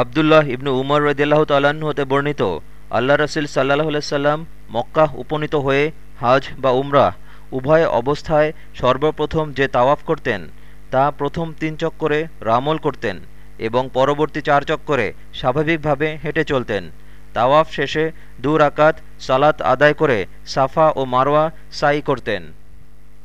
আবদুল্লাহ ইবনু উমর রদিয়াল্লাহ তাল্লাহ্ন হতে বর্ণিত, আল্লাহ রসুল সাল্লাহ সাল্লাম মক্কাহ উপনীত হয়ে হাজ বা উমরাহ উভয় অবস্থায় সর্বপ্রথম যে তাওয়াফ করতেন, তা প্রথম তিন চক্করে রামল করতেন এবং পরবর্তী চার চক্করে স্বাভাবিকভাবে হেঁটে চলতেন। তাওয়াফ শেষে দু রাকাত সালাত আদায় করে সাফা ও মারওয়া সাই করতেন।